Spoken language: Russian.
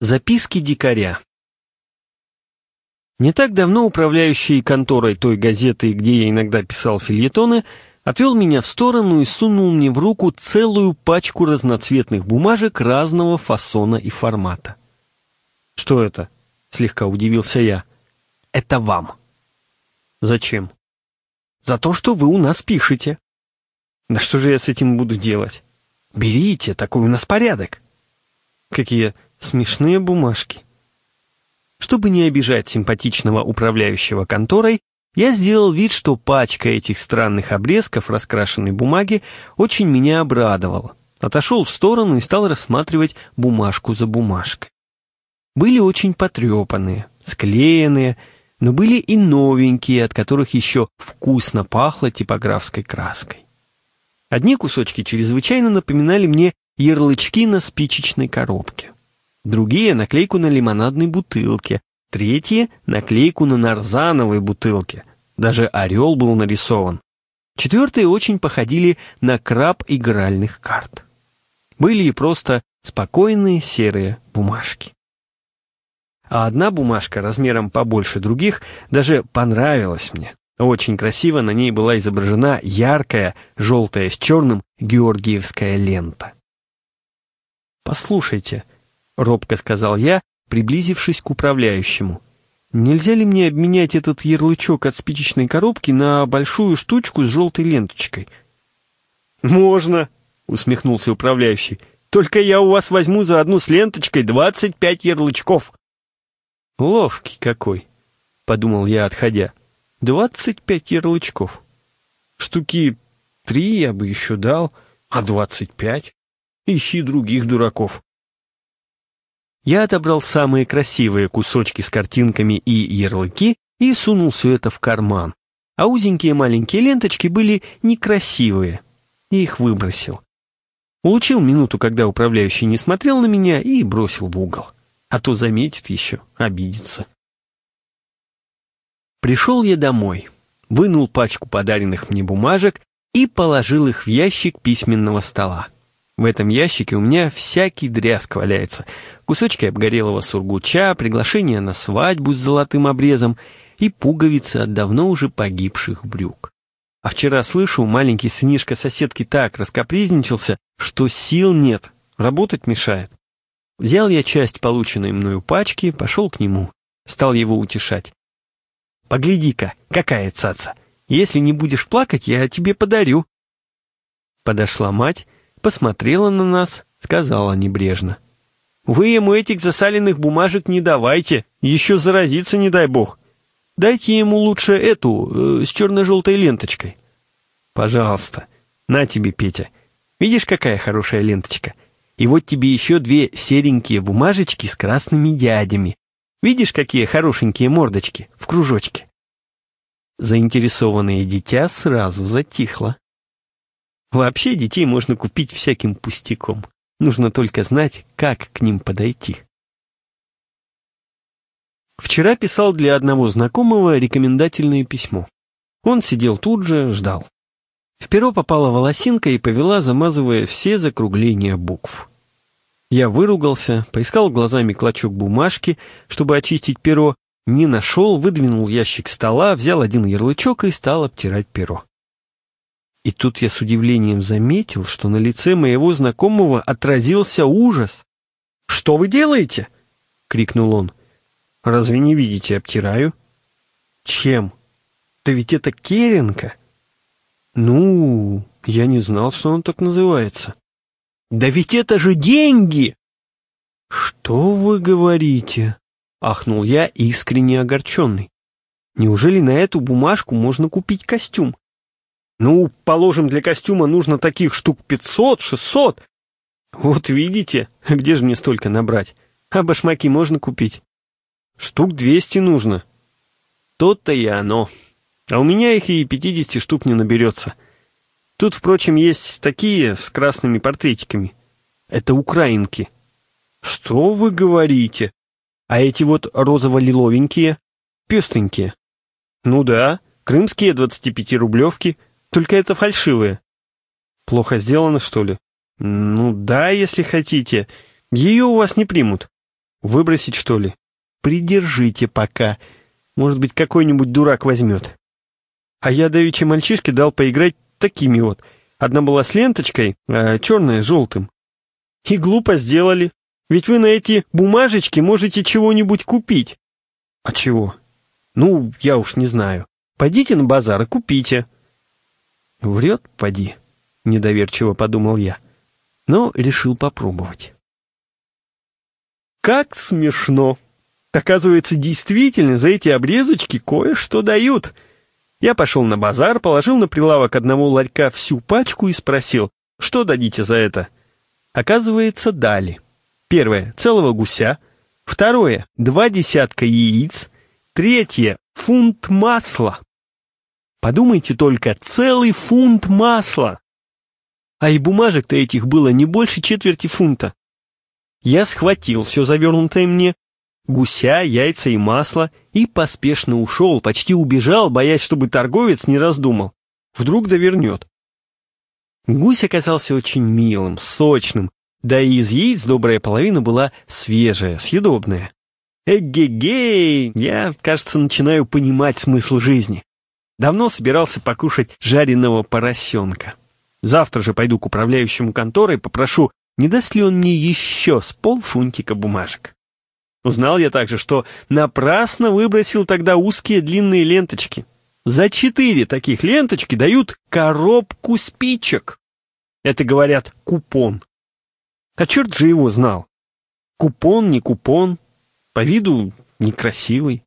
Записки дикаря. Не так давно управляющий конторой той газеты, где я иногда писал фильетоны, отвел меня в сторону и сунул мне в руку целую пачку разноцветных бумажек разного фасона и формата. «Что это?» — слегка удивился я. «Это вам». «Зачем?» «За то, что вы у нас пишете». «Да что же я с этим буду делать?» «Берите, такой у нас порядок». «Какие смешные бумажки». Чтобы не обижать симпатичного управляющего конторой, я сделал вид, что пачка этих странных обрезков раскрашенной бумаги очень меня обрадовала. Отошел в сторону и стал рассматривать бумажку за бумажкой. Были очень потрепанные, склеенные, но были и новенькие, от которых еще вкусно пахло типографской краской. Одни кусочки чрезвычайно напоминали мне ярлычки на спичечной коробке другие — наклейку на лимонадной бутылке, третьи — наклейку на нарзановой бутылке. Даже орел был нарисован. Четвертые очень походили на краб игральных карт. Были и просто спокойные серые бумажки. А одна бумажка размером побольше других даже понравилась мне. Очень красиво на ней была изображена яркая, желтая с черным георгиевская лента. «Послушайте», — робко сказал я, приблизившись к управляющему. «Нельзя ли мне обменять этот ярлычок от спичечной коробки на большую штучку с желтой ленточкой?» «Можно», — усмехнулся управляющий. «Только я у вас возьму за одну с ленточкой двадцать пять ярлычков». «Ловкий какой», — подумал я, отходя. «Двадцать пять ярлычков. Штуки три я бы еще дал, а двадцать пять? Ищи других дураков». Я отобрал самые красивые кусочки с картинками и ярлыки и сунул все это в карман. А узенькие маленькие ленточки были некрасивые. И их выбросил. Улучил минуту, когда управляющий не смотрел на меня, и бросил в угол. А то заметит еще, обидится. Пришел я домой, вынул пачку подаренных мне бумажек и положил их в ящик письменного стола. В этом ящике у меня всякий дрязг валяется. Кусочки обгорелого сургуча, приглашение на свадьбу с золотым обрезом и пуговицы от давно уже погибших брюк. А вчера, слышу, маленький сынишка соседки так раскопризничался, что сил нет, работать мешает. Взял я часть полученной мною пачки, пошел к нему, стал его утешать. «Погляди-ка, какая цаца! Если не будешь плакать, я тебе подарю». Подошла мать, посмотрела на нас, сказала небрежно. «Вы ему этих засаленных бумажек не давайте, еще заразиться не дай бог. Дайте ему лучше эту, э, с черно-желтой ленточкой». «Пожалуйста, на тебе, Петя. Видишь, какая хорошая ленточка? И вот тебе еще две серенькие бумажечки с красными дядями. Видишь, какие хорошенькие мордочки в кружочке?» Заинтересованное дитя сразу затихло. Вообще детей можно купить всяким пустяком. Нужно только знать, как к ним подойти. Вчера писал для одного знакомого рекомендательное письмо. Он сидел тут же, ждал. В перо попала волосинка и повела, замазывая все закругления букв. Я выругался, поискал глазами клочок бумажки, чтобы очистить перо, не нашел, выдвинул ящик стола, взял один ярлычок и стал обтирать перо. И тут я с удивлением заметил, что на лице моего знакомого отразился ужас. «Что вы делаете?» — крикнул он. «Разве не видите, обтираю?» «Чем? Да ведь это Керенка!» «Ну, я не знал, что он так называется». «Да ведь это же деньги!» «Что вы говорите?» — ахнул я, искренне огорченный. «Неужели на эту бумажку можно купить костюм? Ну, положим, для костюма нужно таких штук пятьсот, шестьсот. Вот видите, где же мне столько набрать? А башмаки можно купить? Штук двести нужно. То-то и оно. А у меня их и пятидесяти штук не наберется. Тут, впрочем, есть такие с красными портретиками. Это украинки. Что вы говорите? А эти вот розово-лиловенькие, пестренькие? Ну да, крымские двадцатипятирублевки — только это фальшивые. Плохо сделано, что ли? Ну да, если хотите. Ее у вас не примут. Выбросить, что ли? Придержите пока. Может быть, какой-нибудь дурак возьмет. А я давеча мальчишке дал поиграть такими вот. Одна была с ленточкой, а черная с желтым. И глупо сделали. Ведь вы на эти бумажечки можете чего-нибудь купить. А чего? Ну, я уж не знаю. Пойдите на базар и купите. Врет, поди, недоверчиво подумал я. Но решил попробовать. Как смешно. Оказывается, действительно, за эти обрезочки кое-что дают. Я пошел на базар, положил на прилавок одного ларька всю пачку и спросил, что дадите за это? Оказывается, дали. Первое — целого гуся. Второе — два десятка яиц. Третье — фунт масла. Подумайте только, целый фунт масла. А и бумажек-то этих было не больше четверти фунта. Я схватил все завернутое мне, гуся, яйца и масло, и поспешно ушел, почти убежал, боясь, чтобы торговец не раздумал. Вдруг довернет. Гусь оказался очень милым, сочным, да и из яиц добрая половина была свежая, съедобная. Эгегей! Я, кажется, начинаю понимать смысл жизни. Давно собирался покушать жареного поросенка. Завтра же пойду к управляющему конторой, попрошу, не даст ли он мне еще с полфунтика бумажек. Узнал я также, что напрасно выбросил тогда узкие длинные ленточки. За четыре таких ленточки дают коробку спичек. Это, говорят, купон. А черт же его знал. Купон, не купон, по виду некрасивый.